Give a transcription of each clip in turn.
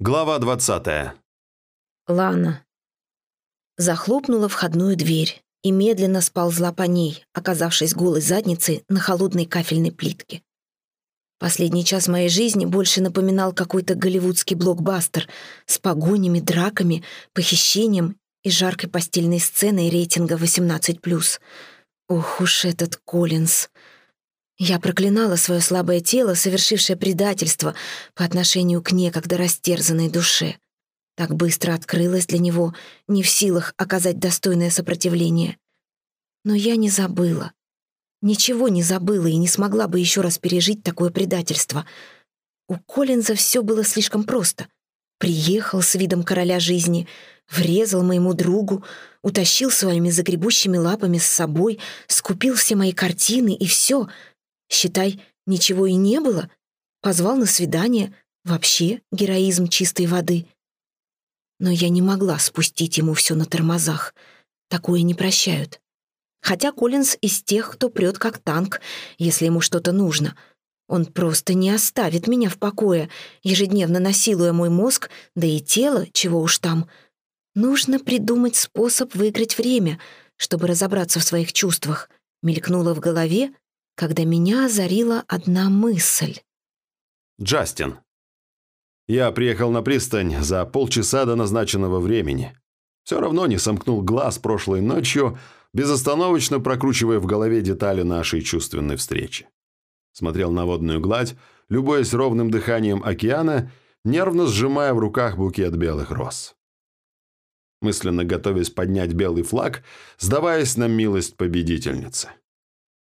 Глава 20. Лана. Захлопнула входную дверь и медленно сползла по ней, оказавшись голой задницей на холодной кафельной плитке. Последний час моей жизни больше напоминал какой-то голливудский блокбастер с погонями, драками, похищением и жаркой постельной сценой рейтинга 18+. Ох уж этот Коллинз. Я проклинала свое слабое тело, совершившее предательство по отношению к некогда растерзанной душе. Так быстро открылась для него, не в силах оказать достойное сопротивление. Но я не забыла. Ничего не забыла и не смогла бы еще раз пережить такое предательство. У Коллинза все было слишком просто. Приехал с видом короля жизни, врезал моему другу, утащил своими загребущими лапами с собой, скупил все мои картины и все — Считай, ничего и не было. Позвал на свидание. Вообще героизм чистой воды. Но я не могла спустить ему все на тормозах. Такое не прощают. Хотя Коллинз из тех, кто прет как танк, если ему что-то нужно. Он просто не оставит меня в покое, ежедневно насилуя мой мозг, да и тело, чего уж там. Нужно придумать способ выиграть время, чтобы разобраться в своих чувствах. Мелькнуло в голове, когда меня озарила одна мысль. Джастин. Я приехал на пристань за полчаса до назначенного времени. Все равно не сомкнул глаз прошлой ночью, безостановочно прокручивая в голове детали нашей чувственной встречи. Смотрел на водную гладь, любуясь ровным дыханием океана, нервно сжимая в руках букет белых роз. Мысленно готовясь поднять белый флаг, сдаваясь на милость победительницы.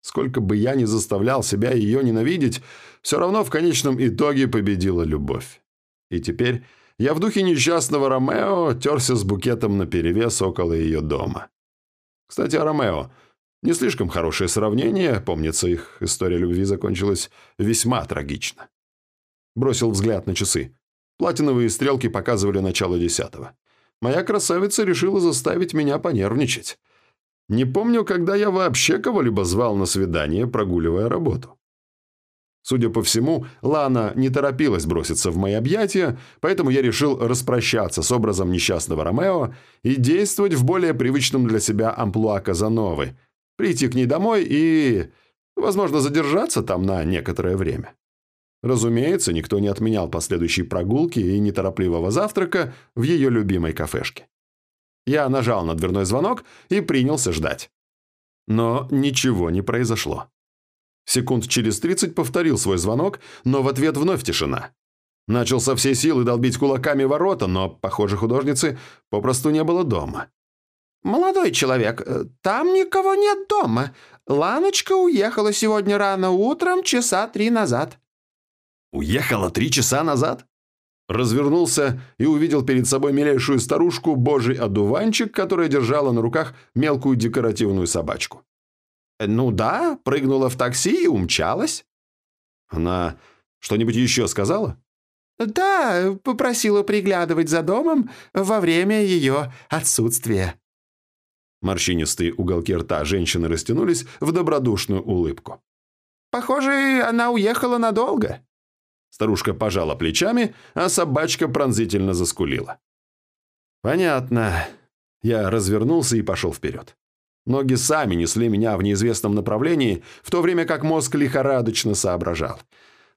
Сколько бы я ни заставлял себя ее ненавидеть, все равно в конечном итоге победила любовь. И теперь я в духе несчастного Ромео терся с букетом наперевес около ее дома. Кстати, о Ромео. Не слишком хорошее сравнение, помнится, их история любви закончилась весьма трагично. Бросил взгляд на часы. Платиновые стрелки показывали начало десятого. Моя красавица решила заставить меня понервничать. Не помню, когда я вообще кого-либо звал на свидание, прогуливая работу. Судя по всему, Лана не торопилась броситься в мои объятия, поэтому я решил распрощаться с образом несчастного Ромео и действовать в более привычном для себя амплуа Казановы, прийти к ней домой и, возможно, задержаться там на некоторое время. Разумеется, никто не отменял последующей прогулки и неторопливого завтрака в ее любимой кафешке. Я нажал на дверной звонок и принялся ждать. Но ничего не произошло. Секунд через тридцать повторил свой звонок, но в ответ вновь тишина. Начал со всей силы долбить кулаками ворота, но, похоже, художницы попросту не было дома. «Молодой человек, э, там никого нет дома. Ланочка уехала сегодня рано утром, часа три назад». «Уехала три часа назад?» Развернулся и увидел перед собой милейшую старушку, божий одуванчик, которая держала на руках мелкую декоративную собачку. «Ну да, прыгнула в такси и умчалась». «Она что-нибудь еще сказала?» «Да, попросила приглядывать за домом во время ее отсутствия». Морщинистые уголки рта женщины растянулись в добродушную улыбку. «Похоже, она уехала надолго». Старушка пожала плечами, а собачка пронзительно заскулила. «Понятно». Я развернулся и пошел вперед. Ноги сами несли меня в неизвестном направлении, в то время как мозг лихорадочно соображал.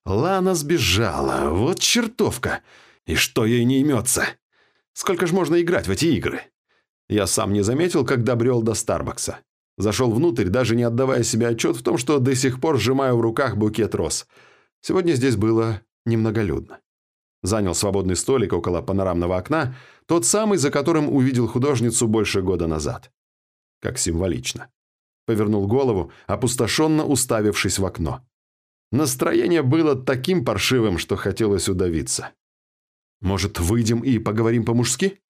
Лана сбежала, вот чертовка! И что ей не имется? Сколько ж можно играть в эти игры? Я сам не заметил, как добрел до Старбакса. Зашел внутрь, даже не отдавая себе отчет в том, что до сих пор сжимаю в руках букет роз – Сегодня здесь было немноголюдно. Занял свободный столик около панорамного окна, тот самый, за которым увидел художницу больше года назад. Как символично. Повернул голову, опустошенно уставившись в окно. Настроение было таким паршивым, что хотелось удавиться. «Может, выйдем и поговорим по-мужски?»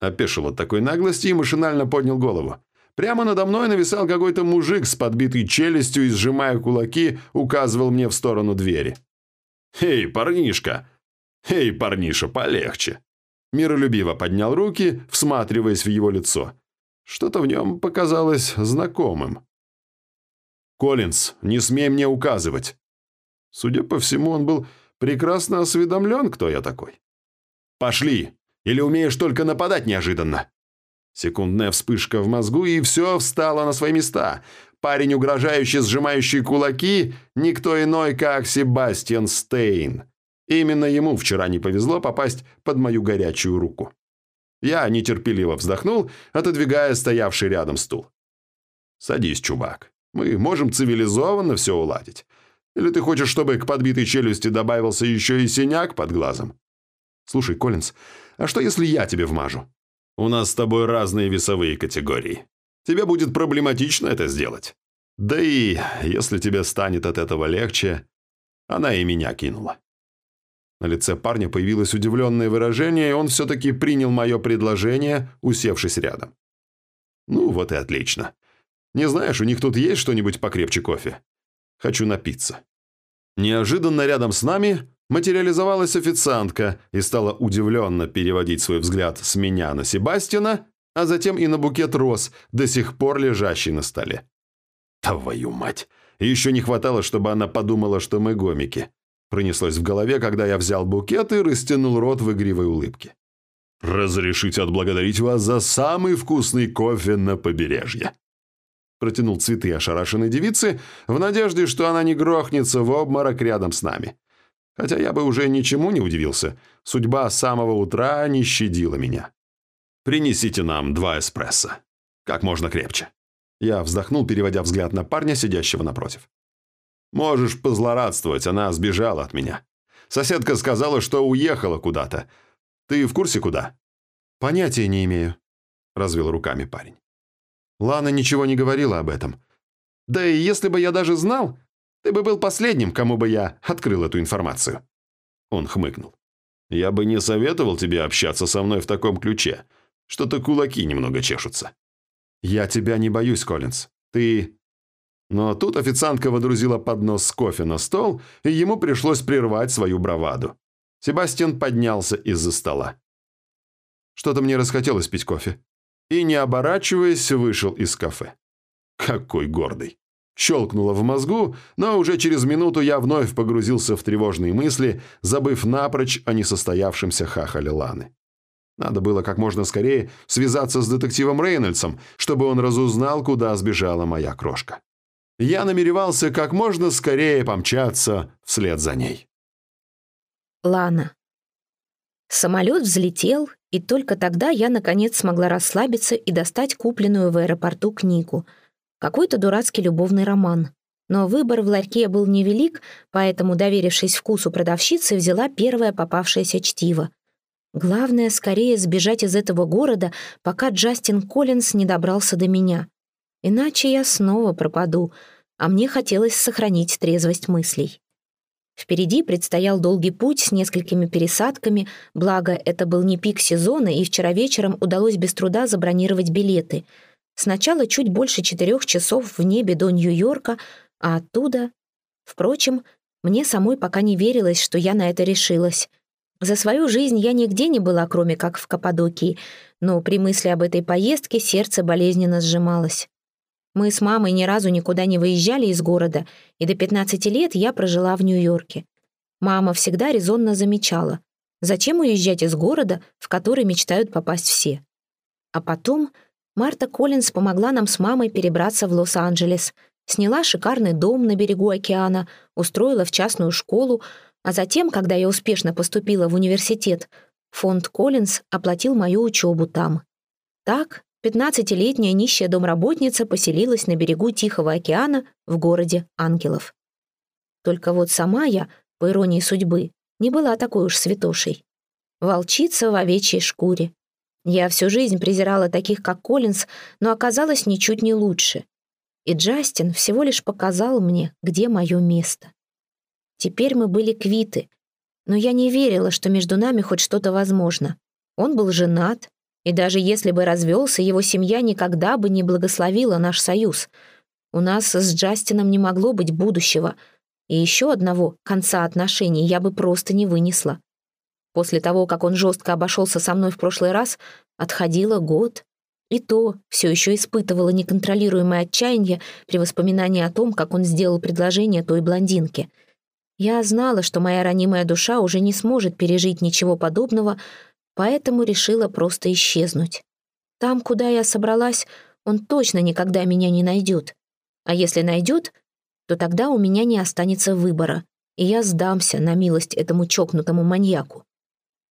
Опешил от такой наглости и машинально поднял голову. Прямо надо мной нависал какой-то мужик с подбитой челюстью и, сжимая кулаки, указывал мне в сторону двери. «Эй, парнишка! Эй, парниша, полегче!» Миролюбиво поднял руки, всматриваясь в его лицо. Что-то в нем показалось знакомым. «Коллинз, не смей мне указывать!» Судя по всему, он был прекрасно осведомлен, кто я такой. Пошли! Или умеешь только нападать неожиданно?» Секундная вспышка в мозгу, и все встало на свои места. Парень, угрожающий, сжимающий кулаки, никто иной, как Себастьян Стейн. Именно ему вчера не повезло попасть под мою горячую руку. Я нетерпеливо вздохнул, отодвигая стоявший рядом стул. «Садись, чувак. Мы можем цивилизованно все уладить. Или ты хочешь, чтобы к подбитой челюсти добавился еще и синяк под глазом? Слушай, Коллинз, а что если я тебе вмажу? У нас с тобой разные весовые категории. Тебе будет проблематично это сделать. Да и если тебе станет от этого легче, она и меня кинула. На лице парня появилось удивленное выражение, и он все-таки принял мое предложение, усевшись рядом. Ну, вот и отлично. Не знаешь, у них тут есть что-нибудь покрепче кофе? Хочу напиться. Неожиданно рядом с нами материализовалась официантка и стала удивленно переводить свой взгляд с меня на Себастьяна, а затем и на букет роз, до сих пор лежащий на столе. Твою мать! Еще не хватало, чтобы она подумала, что мы гомики. Пронеслось в голове, когда я взял букет и растянул рот в игривой улыбке. «Разрешите отблагодарить вас за самый вкусный кофе на побережье». Протянул цветы ошарашенной девицы в надежде, что она не грохнется в обморок рядом с нами. Хотя я бы уже ничему не удивился. Судьба с самого утра не щадила меня. «Принесите нам два эспрессо. Как можно крепче». Я вздохнул, переводя взгляд на парня, сидящего напротив. Можешь позлорадствовать, она сбежала от меня. Соседка сказала, что уехала куда-то. Ты в курсе куда?» «Понятия не имею», – развел руками парень. Лана ничего не говорила об этом. Да и если бы я даже знал, ты бы был последним, кому бы я открыл эту информацию. Он хмыкнул. Я бы не советовал тебе общаться со мной в таком ключе. Что-то кулаки немного чешутся. Я тебя не боюсь, Коллинз. Ты но тут официантка водрузила поднос с кофе на стол, и ему пришлось прервать свою браваду. Себастьян поднялся из-за стола. Что-то мне расхотелось пить кофе. И, не оборачиваясь, вышел из кафе. Какой гордый. Щелкнуло в мозгу, но уже через минуту я вновь погрузился в тревожные мысли, забыв напрочь о несостоявшемся хахале Ланы. Надо было как можно скорее связаться с детективом Рейнольдсом, чтобы он разузнал, куда сбежала моя крошка я намеревался как можно скорее помчаться вслед за ней. Лана. Самолет взлетел, и только тогда я, наконец, смогла расслабиться и достать купленную в аэропорту книгу. Какой-то дурацкий любовный роман. Но выбор в ларьке был невелик, поэтому, доверившись вкусу продавщицы, взяла первое попавшееся чтиво. Главное, скорее сбежать из этого города, пока Джастин Коллинс не добрался до меня. Иначе я снова пропаду, а мне хотелось сохранить трезвость мыслей. Впереди предстоял долгий путь с несколькими пересадками, благо это был не пик сезона, и вчера вечером удалось без труда забронировать билеты. Сначала чуть больше четырех часов в небе до Нью-Йорка, а оттуда... Впрочем, мне самой пока не верилось, что я на это решилась. За свою жизнь я нигде не была, кроме как в Каппадокии, но при мысли об этой поездке сердце болезненно сжималось. Мы с мамой ни разу никуда не выезжали из города, и до 15 лет я прожила в Нью-Йорке. Мама всегда резонно замечала, зачем уезжать из города, в который мечтают попасть все. А потом Марта Коллинз помогла нам с мамой перебраться в Лос-Анджелес, сняла шикарный дом на берегу океана, устроила в частную школу, а затем, когда я успешно поступила в университет, фонд Коллинз оплатил мою учебу там. Так Пятнадцатилетняя нищая домработница поселилась на берегу Тихого океана в городе Ангелов. Только вот сама я, по иронии судьбы, не была такой уж святошей. Волчица в овечьей шкуре. Я всю жизнь презирала таких, как Коллинз, но оказалась ничуть не лучше. И Джастин всего лишь показал мне, где мое место. Теперь мы были квиты, но я не верила, что между нами хоть что-то возможно. Он был женат, и даже если бы развелся, его семья никогда бы не благословила наш союз. У нас с Джастином не могло быть будущего. И еще одного конца отношений я бы просто не вынесла. После того, как он жестко обошелся со мной в прошлый раз, отходила год. И то все еще испытывала неконтролируемое отчаяние при воспоминании о том, как он сделал предложение той блондинке. Я знала, что моя ранимая душа уже не сможет пережить ничего подобного, поэтому решила просто исчезнуть. Там, куда я собралась, он точно никогда меня не найдет. А если найдет, то тогда у меня не останется выбора, и я сдамся на милость этому чокнутому маньяку.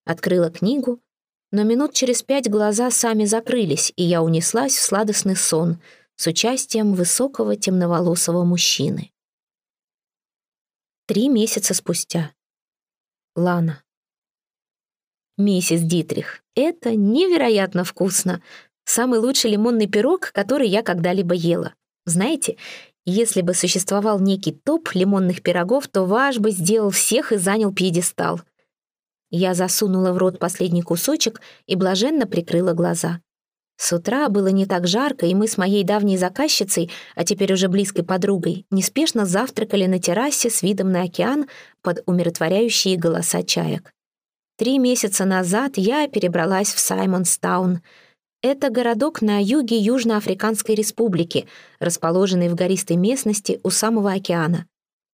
Открыла книгу, но минут через пять глаза сами закрылись, и я унеслась в сладостный сон с участием высокого темноволосого мужчины. Три месяца спустя. Лана. Миссис Дитрих, это невероятно вкусно. Самый лучший лимонный пирог, который я когда-либо ела. Знаете, если бы существовал некий топ лимонных пирогов, то ваш бы сделал всех и занял пьедестал. Я засунула в рот последний кусочек и блаженно прикрыла глаза. С утра было не так жарко, и мы с моей давней заказчицей, а теперь уже близкой подругой, неспешно завтракали на террасе с видом на океан под умиротворяющие голоса чаек. Три месяца назад я перебралась в Саймонстаун. Это городок на юге Южноафриканской республики, расположенный в гористой местности у самого океана.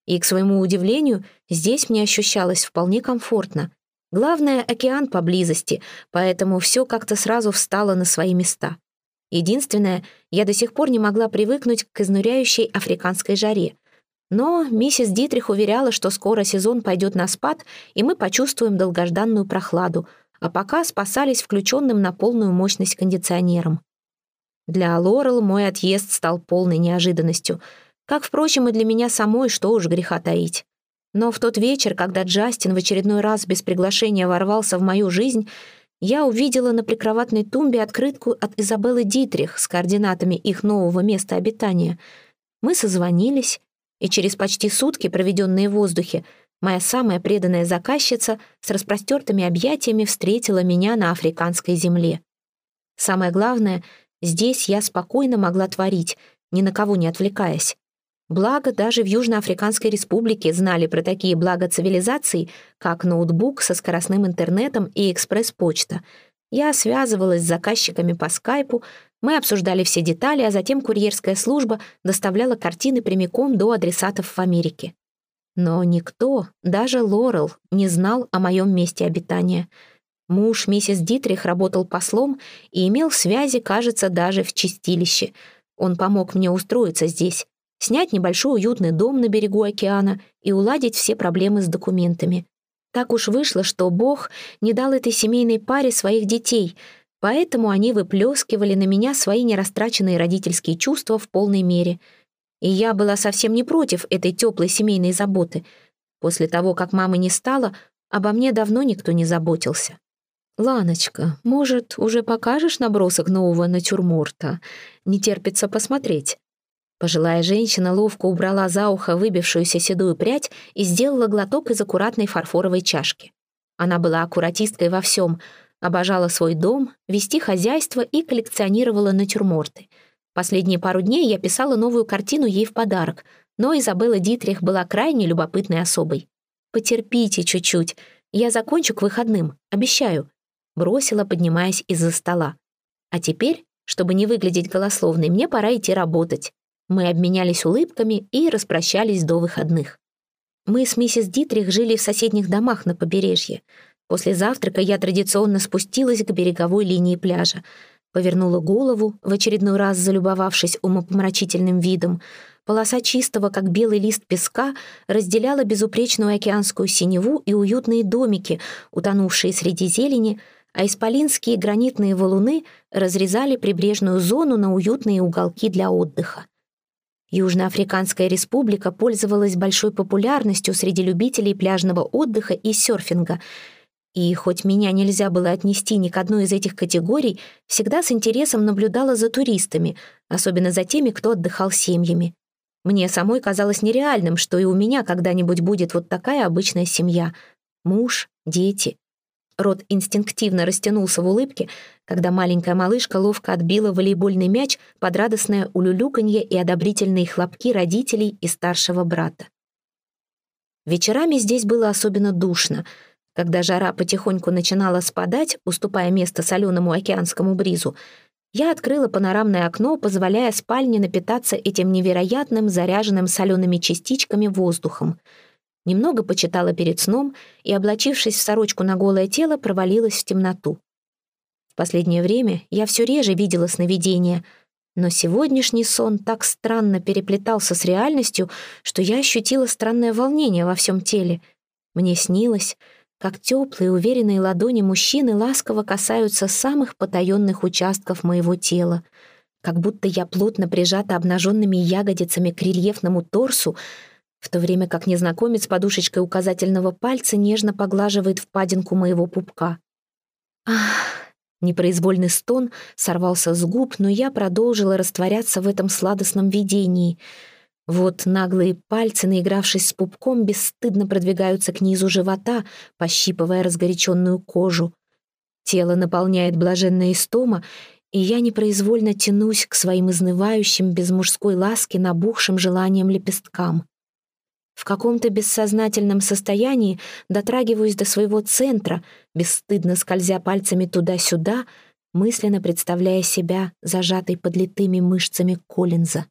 И, к своему удивлению, здесь мне ощущалось вполне комфортно. Главное, океан поблизости, поэтому все как-то сразу встало на свои места. Единственное, я до сих пор не могла привыкнуть к изнуряющей африканской жаре. Но миссис Дитрих уверяла, что скоро сезон пойдет на спад, и мы почувствуем долгожданную прохладу, а пока спасались включенным на полную мощность кондиционером. Для Лорел мой отъезд стал полной неожиданностью, как, впрочем, и для меня самой, что уж греха таить. Но в тот вечер, когда Джастин в очередной раз без приглашения ворвался в мою жизнь, я увидела на прикроватной тумбе открытку от Изабеллы Дитрих с координатами их нового места обитания. Мы созвонились, и через почти сутки, проведенные в воздухе, моя самая преданная заказчица с распростертыми объятиями встретила меня на африканской земле. Самое главное, здесь я спокойно могла творить, ни на кого не отвлекаясь. Благо, даже в Южноафриканской республике знали про такие блага цивилизации, как ноутбук со скоростным интернетом и экспресс-почта. Я связывалась с заказчиками по скайпу, мы обсуждали все детали, а затем курьерская служба доставляла картины прямиком до адресатов в Америке. Но никто, даже Лорел, не знал о моем месте обитания. Муж миссис Дитрих работал послом и имел связи, кажется, даже в чистилище. Он помог мне устроиться здесь, снять небольшой уютный дом на берегу океана и уладить все проблемы с документами. Так уж вышло, что Бог не дал этой семейной паре своих детей — Поэтому они выплескивали на меня свои нерастраченные родительские чувства в полной мере. И я была совсем не против этой теплой семейной заботы. После того, как мамы не стало, обо мне давно никто не заботился. «Ланочка, может, уже покажешь набросок нового натюрморта? Не терпится посмотреть». Пожилая женщина ловко убрала за ухо выбившуюся седую прядь и сделала глоток из аккуратной фарфоровой чашки. Она была аккуратисткой во всем — Обожала свой дом, вести хозяйство и коллекционировала натюрморты. Последние пару дней я писала новую картину ей в подарок, но Изабелла Дитрих была крайне любопытной особой. «Потерпите чуть-чуть, я закончу к выходным, обещаю», бросила, поднимаясь из-за стола. «А теперь, чтобы не выглядеть голословной, мне пора идти работать». Мы обменялись улыбками и распрощались до выходных. Мы с миссис Дитрих жили в соседних домах на побережье. После завтрака я традиционно спустилась к береговой линии пляжа. Повернула голову, в очередной раз залюбовавшись умопомрачительным видом. Полоса чистого, как белый лист песка, разделяла безупречную океанскую синеву и уютные домики, утонувшие среди зелени, а исполинские гранитные валуны разрезали прибрежную зону на уютные уголки для отдыха. Южноафриканская республика пользовалась большой популярностью среди любителей пляжного отдыха и серфинга — и хоть меня нельзя было отнести ни к одной из этих категорий, всегда с интересом наблюдала за туристами, особенно за теми, кто отдыхал семьями. Мне самой казалось нереальным, что и у меня когда-нибудь будет вот такая обычная семья. Муж, дети. Рот инстинктивно растянулся в улыбке, когда маленькая малышка ловко отбила волейбольный мяч под радостное улюлюканье и одобрительные хлопки родителей и старшего брата. Вечерами здесь было особенно душно — когда жара потихоньку начинала спадать, уступая место соленому океанскому бризу, я открыла панорамное окно, позволяя спальне напитаться этим невероятным, заряженным солеными частичками воздухом. Немного почитала перед сном и, облачившись в сорочку на голое тело, провалилась в темноту. В последнее время я все реже видела сновидения, но сегодняшний сон так странно переплетался с реальностью, что я ощутила странное волнение во всем теле. Мне снилось, как теплые, уверенные ладони мужчины ласково касаются самых потаенных участков моего тела, как будто я плотно прижата обнаженными ягодицами к рельефному торсу, в то время как незнакомец подушечкой указательного пальца нежно поглаживает впадинку моего пупка. Ах, непроизвольный стон сорвался с губ, но я продолжила растворяться в этом сладостном видении. Вот наглые пальцы, наигравшись с пупком, бесстыдно продвигаются к низу живота, пощипывая разгоряченную кожу. Тело наполняет блаженная истома, и я непроизвольно тянусь к своим изнывающим без мужской ласки набухшим желанием лепесткам. В каком-то бессознательном состоянии дотрагиваюсь до своего центра, бесстыдно скользя пальцами туда-сюда, мысленно представляя себя зажатой под литыми мышцами Коллинза.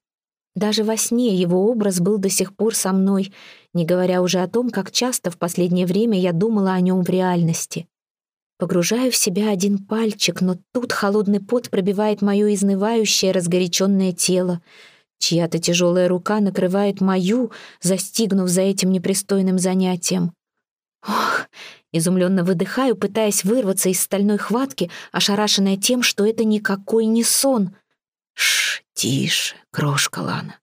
Даже во сне его образ был до сих пор со мной, не говоря уже о том, как часто в последнее время я думала о нем в реальности. Погружаю в себя один пальчик, но тут холодный пот пробивает мое изнывающее, разгоряченное тело — Чья-то тяжелая рука накрывает мою, застигнув за этим непристойным занятием. Ох, изумленно выдыхаю, пытаясь вырваться из стальной хватки, ошарашенная тем, что это никакой не сон. Шш, тише, крошка Лана.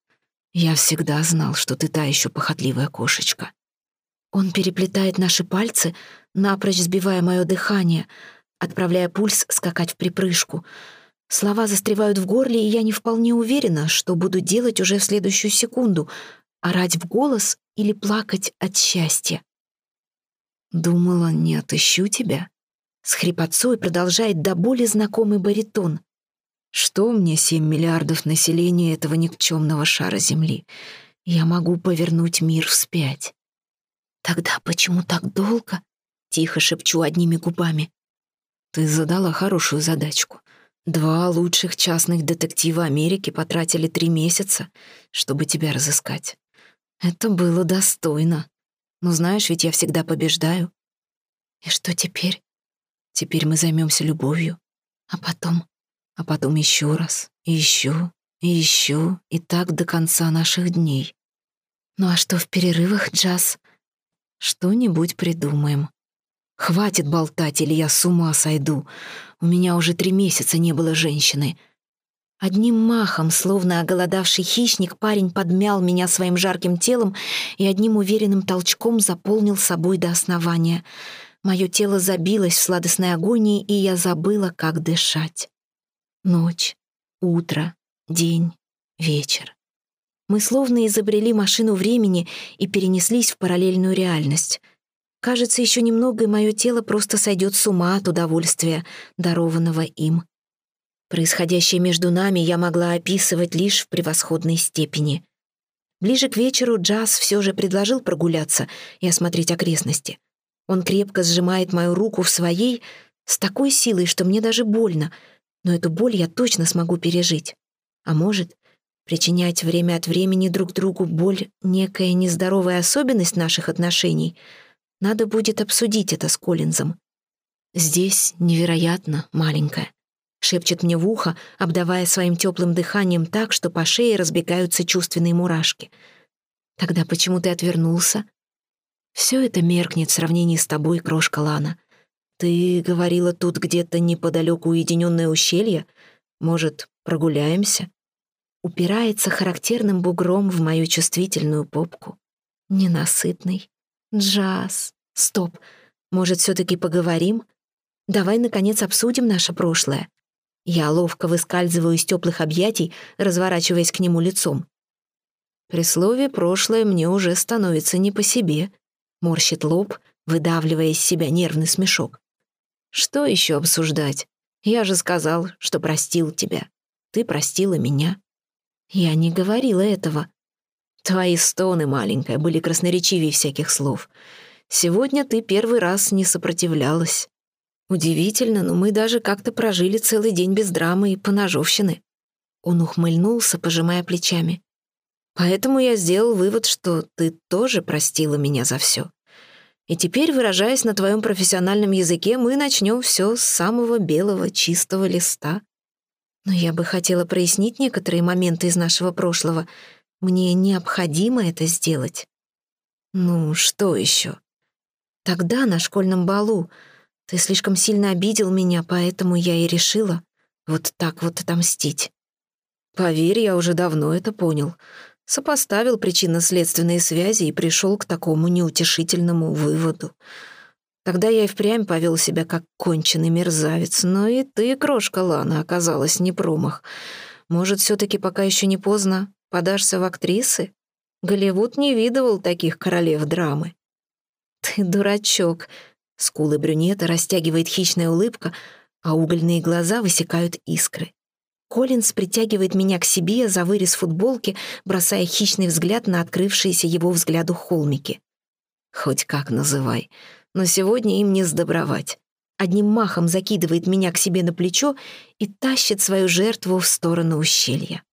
Я всегда знал, что ты та еще похотливая кошечка. Он переплетает наши пальцы, напрочь сбивая мое дыхание, отправляя пульс скакать в припрыжку — Слова застревают в горле, и я не вполне уверена, что буду делать уже в следующую секунду — орать в голос или плакать от счастья. «Думала, не отыщу тебя?» С хрипотцой продолжает до боли знакомый баритон. «Что мне семь миллиардов населения этого никчемного шара Земли? Я могу повернуть мир вспять». «Тогда почему так долго?» — тихо шепчу одними губами. «Ты задала хорошую задачку. Два лучших частных детектива Америки потратили три месяца, чтобы тебя разыскать. Это было достойно. Но знаешь, ведь я всегда побеждаю. И что теперь? Теперь мы займемся любовью. А потом? А потом еще раз, и еще, и еще, и так до конца наших дней. Ну а что в перерывах, Джаз? Что-нибудь придумаем. Хватит болтать, или я с ума сойду. У меня уже три месяца не было женщины. Одним махом, словно оголодавший хищник, парень подмял меня своим жарким телом и одним уверенным толчком заполнил собой до основания. Мое тело забилось в сладостной агонии, и я забыла, как дышать. Ночь, утро, день, вечер. Мы словно изобрели машину времени и перенеслись в параллельную реальность — Кажется, еще немного, и мое тело просто сойдет с ума от удовольствия, дарованного им. Происходящее между нами я могла описывать лишь в превосходной степени. Ближе к вечеру Джаз все же предложил прогуляться и осмотреть окрестности. Он крепко сжимает мою руку в своей с такой силой, что мне даже больно, но эту боль я точно смогу пережить. А может, причинять время от времени друг другу боль — некая нездоровая особенность наших отношений — надо будет обсудить это с Коллинзом. Здесь невероятно маленькая. Шепчет мне в ухо, обдавая своим теплым дыханием так, что по шее разбегаются чувственные мурашки. Тогда почему ты отвернулся? Все это меркнет в сравнении с тобой, крошка Лана. Ты говорила тут где-то неподалеку уединенное ущелье? Может, прогуляемся? Упирается характерным бугром в мою чувствительную попку. Ненасытный, Джаз. Стоп. Может, все-таки поговорим? Давай, наконец, обсудим наше прошлое. Я ловко выскальзываю из теплых объятий, разворачиваясь к нему лицом. При слове «прошлое» мне уже становится не по себе. Морщит лоб, выдавливая из себя нервный смешок. Что еще обсуждать? Я же сказал, что простил тебя. Ты простила меня. Я не говорила этого. Твои стоны, маленькая, были красноречивее всяких слов. Сегодня ты первый раз не сопротивлялась. Удивительно, но мы даже как-то прожили целый день без драмы и поножовщины. Он ухмыльнулся, пожимая плечами. Поэтому я сделал вывод, что ты тоже простила меня за все. И теперь, выражаясь на твоем профессиональном языке, мы начнем все с самого белого, чистого листа. Но я бы хотела прояснить некоторые моменты из нашего прошлого. Мне необходимо это сделать. Ну, что еще? Тогда, на школьном балу, ты слишком сильно обидел меня, поэтому я и решила вот так вот отомстить. Поверь, я уже давно это понял. Сопоставил причинно-следственные связи и пришел к такому неутешительному выводу. Тогда я и впрямь повел себя как конченый мерзавец, но и ты, крошка Лана, оказалась не промах. Может, все таки пока еще не поздно подашься в актрисы? Голливуд не видывал таких королев драмы. Ты дурачок. Скулы брюнета растягивает хищная улыбка, а угольные глаза высекают искры. Коллинз притягивает меня к себе за вырез футболки, бросая хищный взгляд на открывшиеся его взгляду холмики. Хоть как называй, но сегодня им не сдобровать. Одним махом закидывает меня к себе на плечо и тащит свою жертву в сторону ущелья.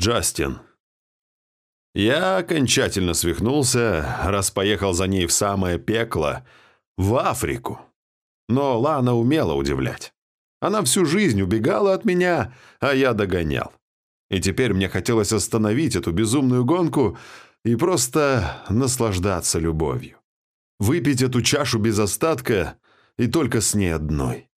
Джастин. Я окончательно свихнулся, раз поехал за ней в самое пекло, в Африку. Но Лана умела удивлять. Она всю жизнь убегала от меня, а я догонял. И теперь мне хотелось остановить эту безумную гонку и просто наслаждаться любовью. Выпить эту чашу без остатка и только с ней одной.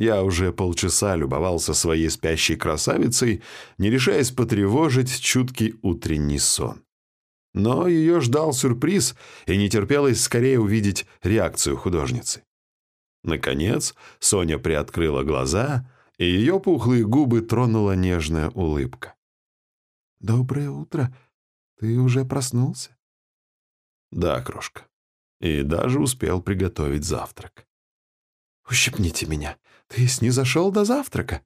Я уже полчаса любовался своей спящей красавицей, не решаясь потревожить чуткий утренний сон. Но ее ждал сюрприз, и не терпелось скорее увидеть реакцию художницы. Наконец, Соня приоткрыла глаза, и ее пухлые губы тронула нежная улыбка. «Доброе утро. Ты уже проснулся?» «Да, крошка. И даже успел приготовить завтрак». «Ущипните меня. Ты снизошел до завтрака?»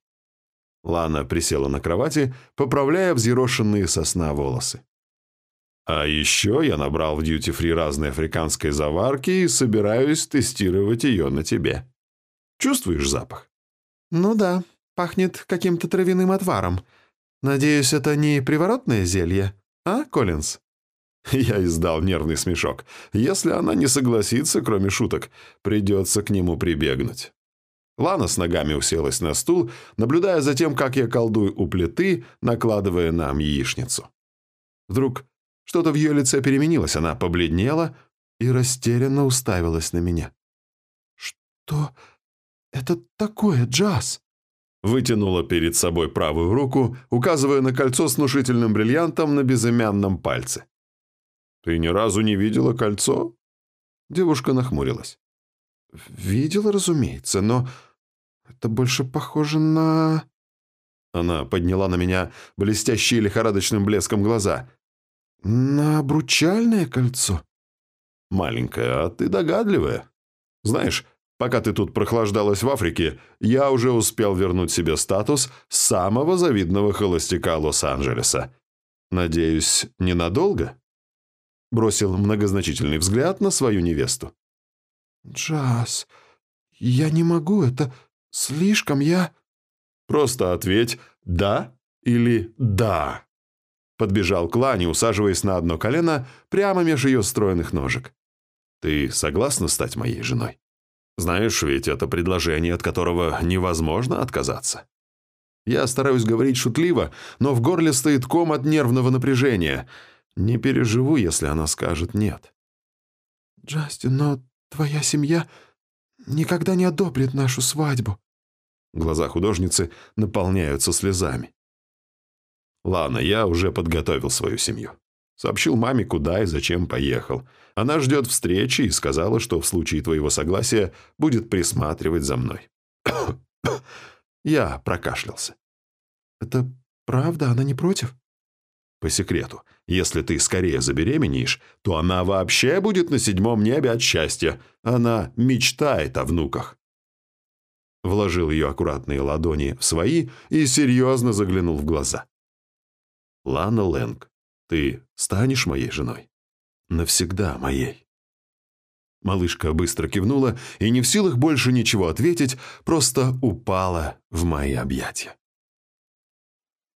Лана присела на кровати, поправляя взъерошенные сосна волосы. А еще я набрал в дьюти-фри разной африканской заварки и собираюсь тестировать ее на тебе. Чувствуешь запах? Ну да, пахнет каким-то травяным отваром. Надеюсь, это не приворотное зелье, а, Коллинз? Я издал нервный смешок. Если она не согласится, кроме шуток, придется к нему прибегнуть. Лана с ногами уселась на стул, наблюдая за тем, как я колдую у плиты, накладывая нам яичницу. Вдруг что-то в ее лице переменилось, она побледнела и растерянно уставилась на меня. «Что это такое, Джаз?» Вытянула перед собой правую руку, указывая на кольцо с внушительным бриллиантом на безымянном пальце. «Ты ни разу не видела кольцо?» Девушка нахмурилась. «Видела, разумеется, но это больше похоже на...» Она подняла на меня блестящие лихорадочным блеском глаза. «На обручальное кольцо?» «Маленькая, а ты догадливая. Знаешь, пока ты тут прохлаждалась в Африке, я уже успел вернуть себе статус самого завидного холостяка Лос-Анджелеса. Надеюсь, ненадолго?» Бросил многозначительный взгляд на свою невесту. «Джаз, я не могу, это слишком, я...» «Просто ответь «да» или «да». Подбежал к Лане, усаживаясь на одно колено прямо меж ее стройных ножек. «Ты согласна стать моей женой? Знаешь, ведь это предложение, от которого невозможно отказаться». Я стараюсь говорить шутливо, но в горле стоит ком от нервного напряжения. Не переживу, если она скажет «нет». «Джастин, но твоя семья никогда не одобрит нашу свадьбу». Глаза художницы наполняются слезами. Ладно, я уже подготовил свою семью. Сообщил маме, куда и зачем поехал. Она ждет встречи и сказала, что в случае твоего согласия будет присматривать за мной. я прокашлялся. «Это правда? Она не против?» «По секрету, если ты скорее забеременеешь, то она вообще будет на седьмом небе от счастья. Она мечтает о внуках». Вложил ее аккуратные ладони в свои и серьезно заглянул в глаза. Лана Лэнг, ты станешь моей женой? Навсегда моей. Малышка быстро кивнула и не в силах больше ничего ответить, просто упала в мои объятия.